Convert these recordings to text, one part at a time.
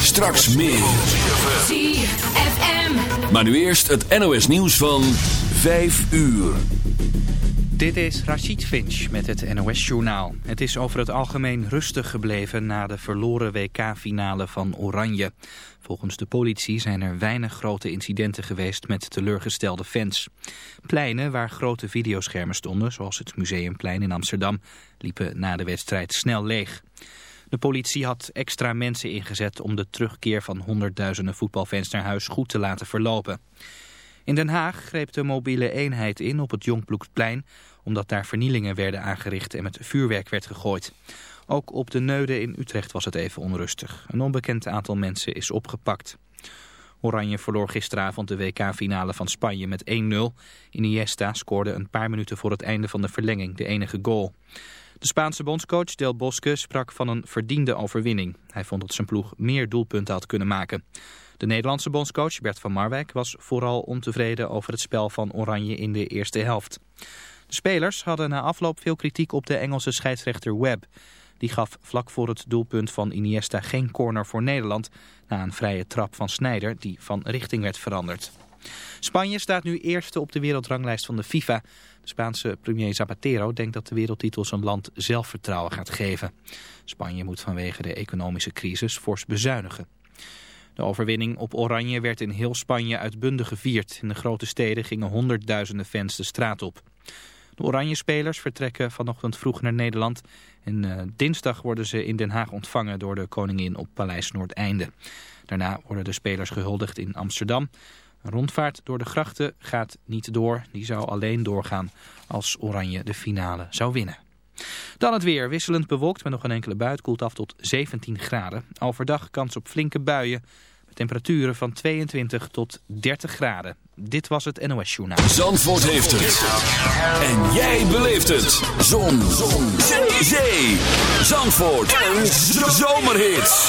Straks meer. ZFM. Maar nu eerst het NOS nieuws van 5 uur. Dit is Rachid Finch met het NOS-journaal. Het is over het algemeen rustig gebleven na de verloren WK-finale van Oranje. Volgens de politie zijn er weinig grote incidenten geweest met teleurgestelde fans. Pleinen waar grote videoschermen stonden, zoals het Museumplein in Amsterdam, liepen na de wedstrijd snel leeg. De politie had extra mensen ingezet om de terugkeer van honderdduizenden voetbalfans naar huis goed te laten verlopen. In Den Haag greep de mobiele eenheid in op het Jongbloedplein omdat daar vernielingen werden aangericht en met vuurwerk werd gegooid. Ook op de Neude in Utrecht was het even onrustig. Een onbekend aantal mensen is opgepakt. Oranje verloor gisteravond de WK-finale van Spanje met 1-0. Iniesta scoorde een paar minuten voor het einde van de verlenging de enige goal. De Spaanse bondscoach Del Bosque sprak van een verdiende overwinning. Hij vond dat zijn ploeg meer doelpunten had kunnen maken. De Nederlandse bondscoach Bert van Marwijk was vooral ontevreden over het spel van Oranje in de eerste helft. De spelers hadden na afloop veel kritiek op de Engelse scheidsrechter Webb. Die gaf vlak voor het doelpunt van Iniesta geen corner voor Nederland... na een vrije trap van Sneijder die van richting werd veranderd. Spanje staat nu eerste op de wereldranglijst van de FIFA. De Spaanse premier Zapatero denkt dat de wereldtitel zijn land zelfvertrouwen gaat geven. Spanje moet vanwege de economische crisis fors bezuinigen. De overwinning op Oranje werd in heel Spanje uitbundig gevierd. In de grote steden gingen honderdduizenden fans de straat op. De Oranje-spelers vertrekken vanochtend vroeg naar Nederland. En uh, dinsdag worden ze in Den Haag ontvangen door de koningin op Paleis Noordeinde. Daarna worden de spelers gehuldigd in Amsterdam. Rondvaart door de grachten gaat niet door. Die zou alleen doorgaan als Oranje de finale zou winnen. Dan het weer. Wisselend bewolkt met nog een enkele bui. koelt af tot 17 graden. Overdag kans op flinke buien. Met temperaturen van 22 tot 30 graden. Dit was het NOS Journaal. Zandvoort heeft het. En jij beleeft het. Zon. Zon. Zee. Zandvoort. Een zomerhit.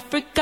Africa.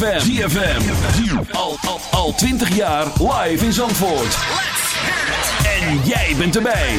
ZFM. ZFM. Al, al, al 20 jaar live in Zandvoort. Let's hear. En jij bent erbij.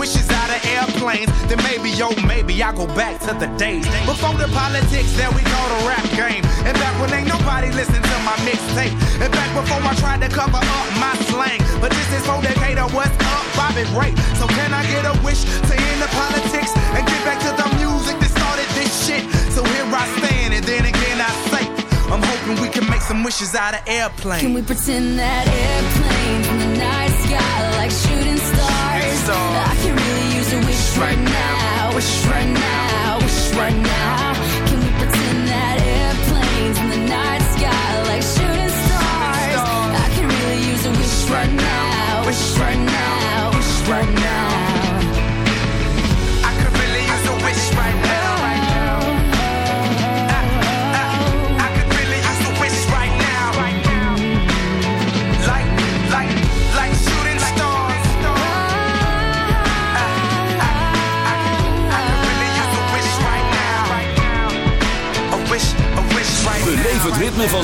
wishes out of airplanes, then maybe, yo, maybe I go back to the days before the politics that we call the rap game, and back when ain't nobody listened to my mixtape, and back before I tried to cover up my slang. But this is for Decatur, what's up, Bobby Ray? So can I get a wish to end the politics and get back to the music that started this shit? So here I stand, and then again I say, I'm hoping we can make some wishes out of airplanes. Can we pretend that airplanes in the night sky like shooting stars? Stars. I can really use a wish right now, wish right now, wish right now.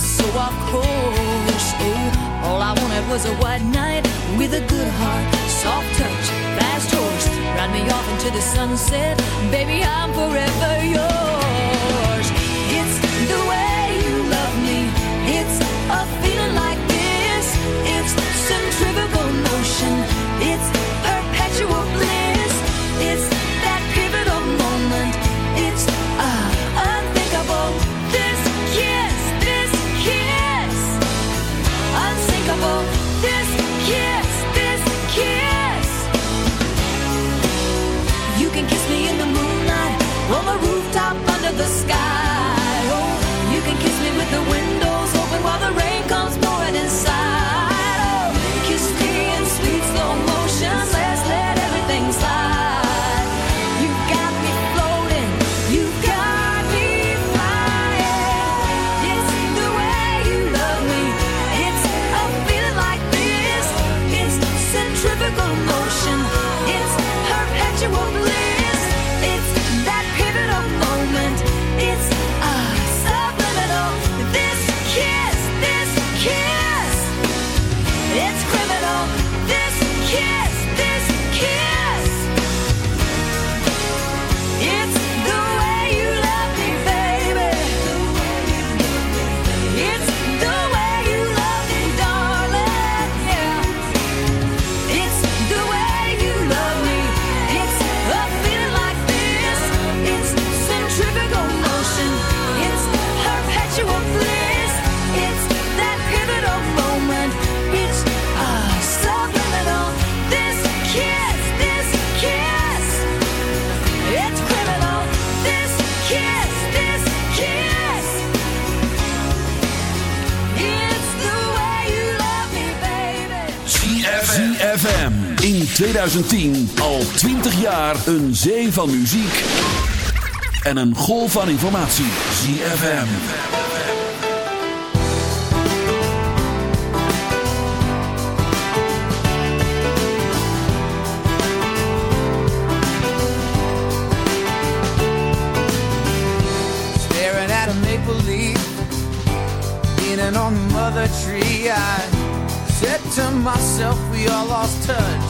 so of course, oh, all I wanted was a white night with a good heart, soft touch, fast horse, ride me off into the sunset, baby, I'm forever yours. 2010 al 20 jaar een zee van muziek en een golf van informatie. ZFM. Staring at a maple leaf, leaning on-mother tree, I said to myself we all lost touch.